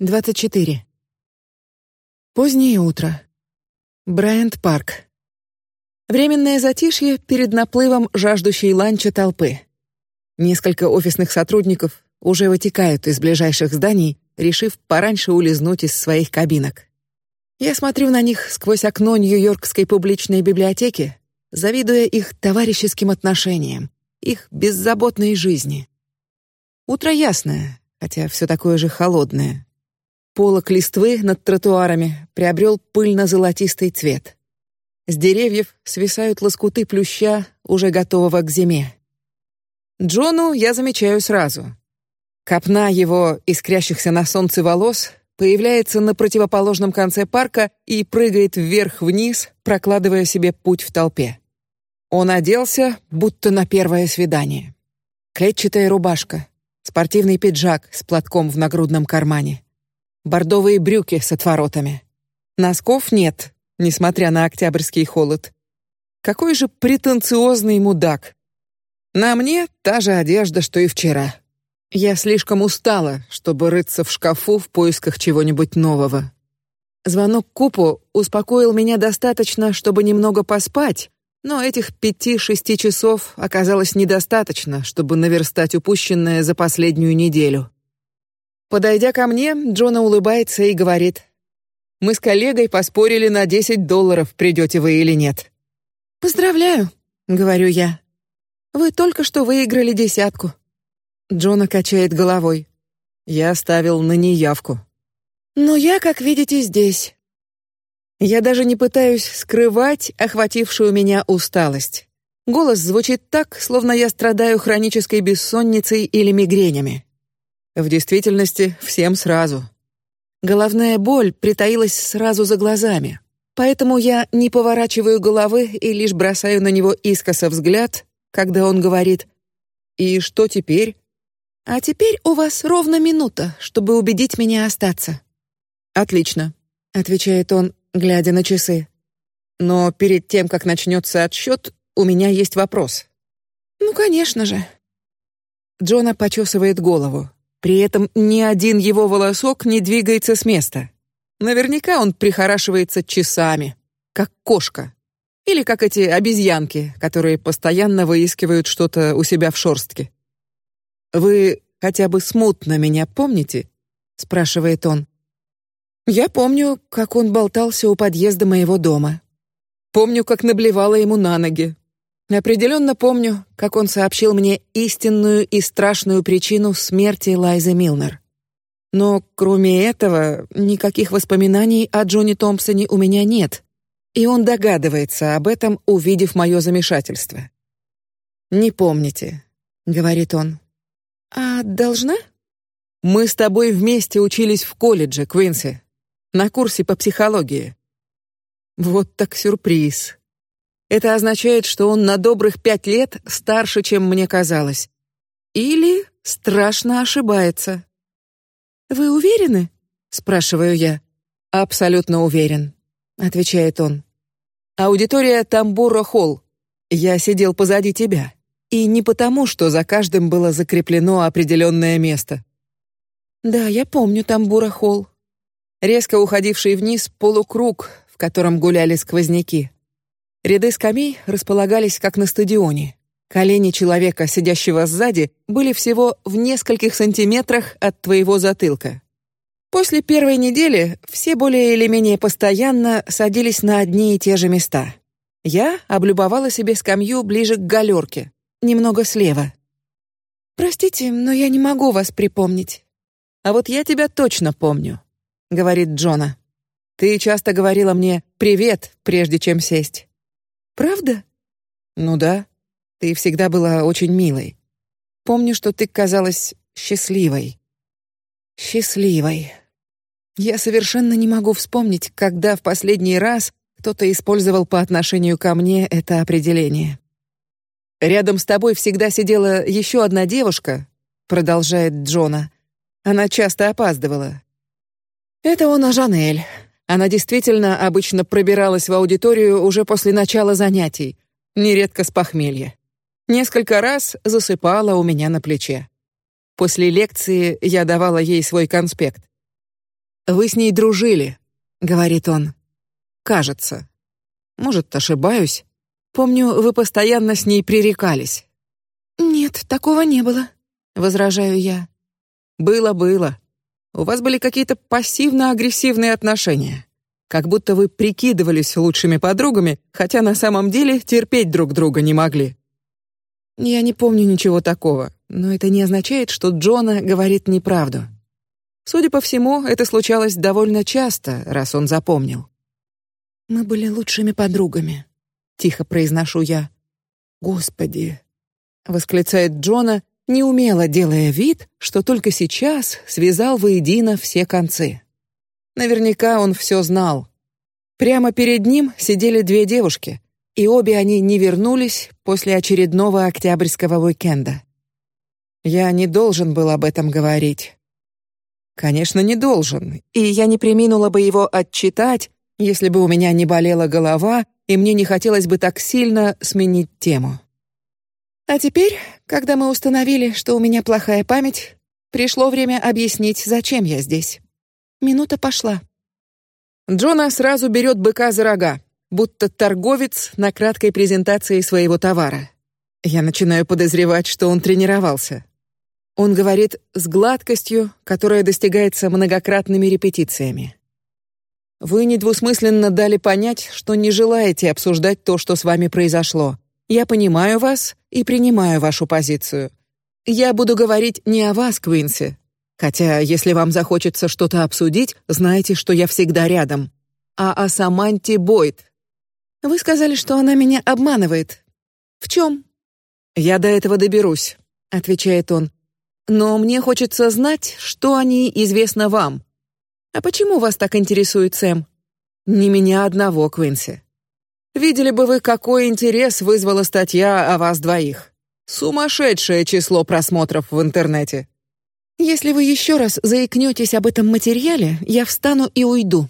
24. Позднее утро. Брайант Парк. Временное затишье перед наплывом жаждущей ланча толпы. Несколько офисных сотрудников уже вытекают из ближайших зданий, решив пораньше улизнуть из своих кабинок. Я смотрю на них сквозь окно Нью-Йоркской публичной библиотеки, завидуя их товарищеским отношениям, их беззаботной жизни. Утро ясное, хотя все такое же холодное. Полок листвы над тротуарами приобрел пыльно-золотистый цвет. С деревьев свисают лоскуты плюща, уже готового к зиме. Джону я замечаю сразу. Копна его искрящихся на солнце волос появляется на противоположном конце парка и прыгает вверх-вниз, прокладывая себе путь в толпе. Он оделся, будто на первое свидание. Клетчатая рубашка, спортивный пиджак с платком в нагрудном кармане, бордовые брюки с отворотами. Носков нет, несмотря на октябрьский холод. Какой же претенциозный мудак! На мне та же одежда, что и вчера. Я слишком устала, чтобы рыться в шкафу в поисках чего-нибудь нового. Звонок Купу успокоил меня достаточно, чтобы немного поспать, но этих пяти-шести часов оказалось недостаточно, чтобы наверстать упущенное за последнюю неделю. Подойдя ко мне, Джона улыбается и говорит: "Мы с коллегой поспорили на 10 долларов, придете вы или нет". "Поздравляю", говорю я. "Вы только что выиграли десятку". Джона качает головой. "Я ставил на неявку". "Но я, как видите, здесь". Я даже не пытаюсь скрывать охватившую меня усталость. Голос звучит так, словно я страдаю хронической бессонницей или мигренями. В действительности всем сразу. Головная боль притаилась сразу за глазами, поэтому я не поворачиваю головы и лишь бросаю на него искоса взгляд, когда он говорит: "И что теперь?" "А теперь у вас ровно минута, чтобы убедить меня остаться". "Отлично", отвечает он, глядя на часы. "Но перед тем, как начнется отсчет, у меня есть вопрос". "Ну, конечно же". Джона почесывает голову. При этом ни один его волосок не двигается с места. Наверняка он прихорашивается часами, как кошка, или как эти обезьянки, которые постоянно выискивают что-то у себя в шорстке. Вы хотя бы смутно меня помните? спрашивает он. Я помню, как он болтался у подъезда моего дома. Помню, как наблевала ему на ноги, Определенно помню, как он сообщил мне истинную и страшную причину смерти Лайзы Милнер. Но кроме этого никаких воспоминаний о Джонни Томпсоне у меня нет, и он догадывается об этом, увидев мое замешательство. Не помните, говорит он. А должна? Мы с тобой вместе учились в колледже, Квинси, на курсе по психологии. Вот так сюрприз. Это означает, что он на добрых пять лет старше, чем мне казалось. Или страшно ошибается. Вы уверены? спрашиваю я. Абсолютно уверен, отвечает он. Аудитория Тамбура Холл. Я сидел позади тебя, и не потому, что за каждым было закреплено определенное место. Да, я помню Тамбура Холл. Резко уходивший вниз полукруг, в котором гуляли сквозняки. Ряды скамей располагались как на стадионе. Колени человека, сидящего сзади, были всего в нескольких сантиметрах от твоего затылка. После первой недели все более или менее постоянно садились на одни и те же места. Я облюбовала себе скамью ближе к галерке, немного слева. Простите, но я не могу вас припомнить. А вот я тебя точно помню, говорит Джона. Ты часто говорила мне привет, прежде чем сесть. Правда? Ну да. Ты всегда была очень милой. Помню, что ты казалась счастливой. Счастливой. Я совершенно не могу вспомнить, когда в последний раз кто-то использовал по отношению ко мне это определение. Рядом с тобой всегда сидела еще одна девушка, продолжает Джона. Она часто опаздывала. Это он о Жанель. Она действительно обычно пробиралась в аудиторию уже после начала занятий, нередко с похмелья. Несколько раз засыпала у меня на плече. После лекции я давала ей свой конспект. Вы с ней дружили, говорит он. Кажется. Может, ошибаюсь. Помню, вы постоянно с ней пререкались. Нет, такого не было, возражаю я. Было, было. У вас были какие-то пассивно-агрессивные отношения, как будто вы прикидывались лучшими подругами, хотя на самом деле терпеть друг друга не могли. Я не помню ничего такого, но это не означает, что Джона говорит неправду. Судя по всему, это случалось довольно часто, раз он запомнил. Мы были лучшими подругами, тихо произношу я. Господи, восклицает Джона, неумело делая вид, что только сейчас связал воедино все концы. Наверняка он все знал. Прямо перед ним сидели две девушки, и обе они не вернулись после очередного октябрьского уикенда. Я не должен был об этом говорить. Конечно, не должен, и я не преминула бы его отчитать, если бы у меня не болела голова и мне не хотелось бы так сильно сменить тему. А теперь, когда мы установили, что у меня плохая память, пришло время объяснить, зачем я здесь. Минута пошла. Джона сразу берет быка за рога, будто торговец на краткой презентации своего товара. Я начинаю подозревать, что он тренировался. Он говорит с гладкостью, которая достигается многократными репетициями. Вы недвусмысленно дали понять, что не желаете обсуждать то, что с вами произошло. Я понимаю вас и принимаю вашу позицию. Я буду говорить не о вас, Квинси, хотя если вам захочется что-то обсудить, знайте, что я всегда рядом, а о Саманте Бойд. Вы сказали, что она меня обманывает. В чем? Я до этого доберусь, отвечает он. Но мне хочется знать, что о ней известно вам. А почему вас так интересует Сэм? Не меня одного, Квинси. Видели бы вы, какой интерес вызвала статья о вас двоих. Сумасшедшее число просмотров в интернете. Если вы еще раз заикнетесь об этом материале, я встану и уйду.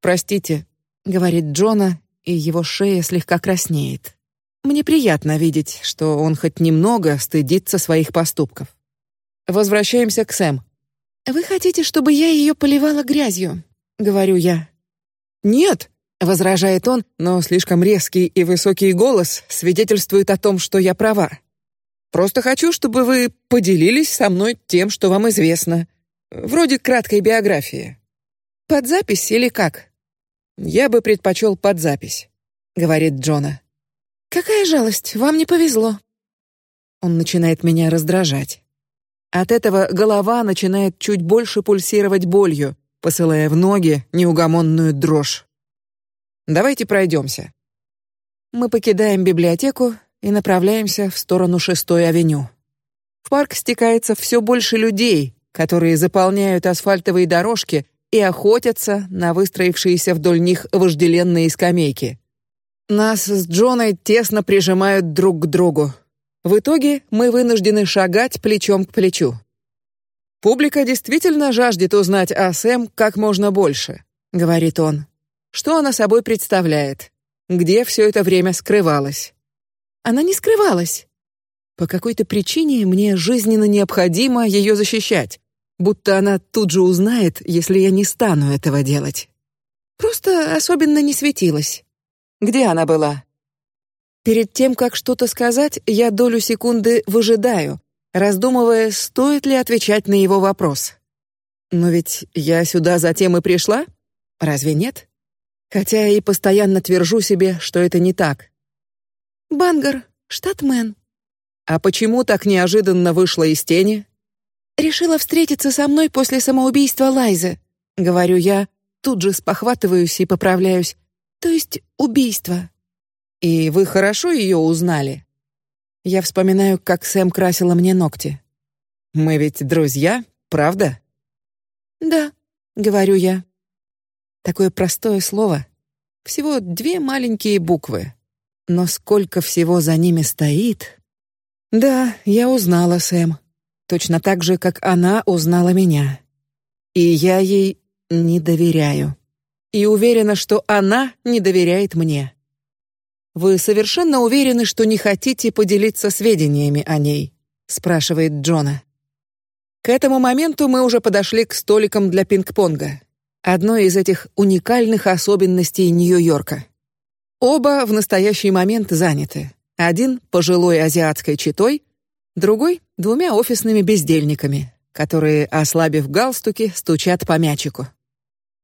Простите, говорит Джона, и его шея слегка краснеет. Мне приятно видеть, что он хоть немного стыдится своих поступков. Возвращаемся к Сэм. Вы хотите, чтобы я ее поливала грязью? говорю я. Нет, возражает он, но слишком резкий и высокий голос свидетельствует о том, что я права. Просто хочу, чтобы вы поделились со мной тем, что вам известно, вроде краткой биографии. Под запись или как? Я бы предпочел под запись, говорит Джона. Какая жалость, вам не повезло. Он начинает меня раздражать. От этого голова начинает чуть больше пульсировать болью, посылая в ноги неугомонную дрожь. Давайте пройдемся. Мы покидаем библиотеку и направляемся в сторону шестой авеню. В парк стекается все больше людей, которые заполняют асфальтовые дорожки и охотятся на выстроившиеся вдоль них вожделенные скамейки. Нас с Джоной тесно прижимают друг к другу. В итоге мы вынуждены шагать плечом к плечу. Публика действительно жаждет узнать о Сэм как можно больше, говорит он. Что она собой представляет? Где все это время скрывалась? Она не скрывалась. По какой-то причине мне жизненно необходимо ее защищать, будто она тут же узнает, если я не стану этого делать. Просто особенно не светилась. Где она была? Перед тем, как что-то сказать, я долю секунды выжидаю, раздумывая, стоит ли отвечать на его вопрос. Но ведь я сюда затем и пришла, разве нет? Хотя и постоянно твержу себе, что это не так. Бангар, штат Мэн. А почему так неожиданно вышла из тени? Решила встретиться со мной после самоубийства Лайзы, говорю я, тут же спохватываюсь и поправляюсь. То есть убийство. И вы хорошо ее узнали? Я вспоминаю, как Сэм красила мне ногти. Мы ведь друзья, правда? Да, говорю я. Такое простое слово, всего две маленькие буквы, но сколько всего за ними стоит. Да, я узнала Сэм, точно так же, как она узнала меня, и я ей не доверяю, и уверена, что она не доверяет мне. Вы совершенно уверены, что не хотите поделиться сведениями о ней? спрашивает Джона. К этому моменту мы уже подошли к столикам для пинг-понга, одной из этих уникальных особенностей Нью-Йорка. Оба в настоящий момент заняты. Один пожилой азиатской читой, другой двумя офисными бездельниками, которые, ослабив галстуки, стучат по мячику.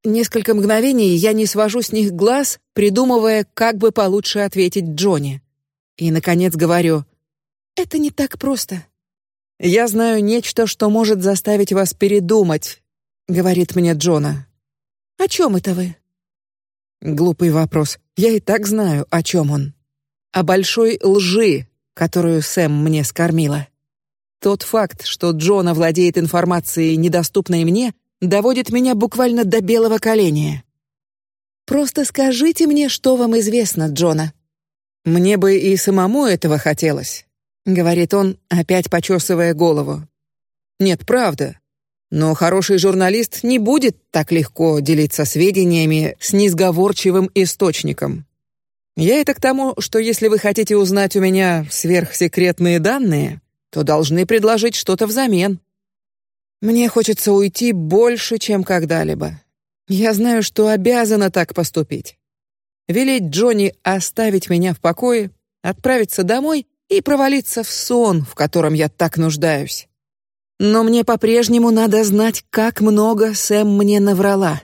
Несколько мгновений я не свожу с них глаз, придумывая, как бы получше ответить Джонни. И наконец говорю: "Это не так просто. Я знаю нечто, что может заставить вас передумать", говорит мне Джона. "О чем это вы?" Глупый вопрос. Я и так знаю, о чем он. О большой лжи, которую Сэм мне скормила. Тот факт, что Джона владеет информацией, недоступной мне, доводит меня буквально до белого коленя. Просто скажите мне, что вам известно, Джона. Мне бы и самому этого хотелось, говорит он, опять почесывая голову. Нет, правда. Но хороший журналист не будет так легко делиться сведениями с несговорчивым источником. Я это к тому, что если вы хотите узнать у меня сверхсекретные данные, то должны предложить что-то взамен. Мне хочется уйти больше, чем когда-либо. Я знаю, что обязана так поступить. Велеть Джонни оставить меня в покое, отправиться домой и провалиться в сон, в котором я так нуждаюсь. Но мне по-прежнему надо знать, как много Сэм мне наврала.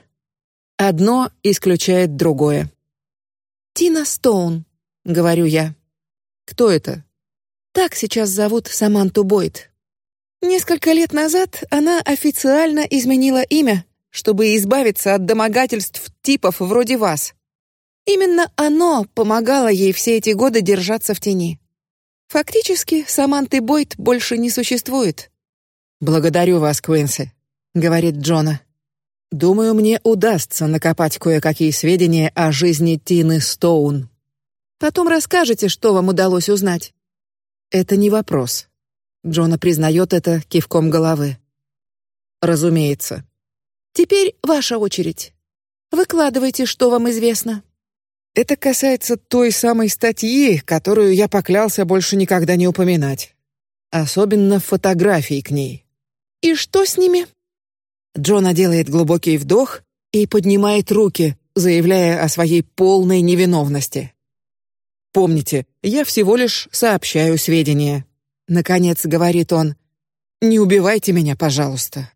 Одно исключает другое. Тина Стоун, говорю я. Кто это? Так сейчас зовут Саманту Бойт. Несколько лет назад она официально изменила имя, чтобы избавиться от домогательств типов вроде вас. Именно оно помогало ей все эти годы держаться в тени. Фактически Саманты Бойт больше не существует. Благодарю вас, Квинси, говорит Джона. Думаю, мне удастся накопать кое-какие сведения о жизни Тины Стоун. Потом расскажете, что вам удалось узнать. Это не вопрос. Джона признает это кивком головы. Разумеется. Теперь ваша очередь. Выкладывайте, что вам известно. Это касается той самой статьи, которую я поклялся больше никогда не упоминать. Особенно фотографий к ней. И что с ними? Джона делает глубокий вдох и поднимает руки, заявляя о своей полной невиновности. Помните, я всего лишь сообщаю сведения. Наконец говорит он: "Не убивайте меня, пожалуйста.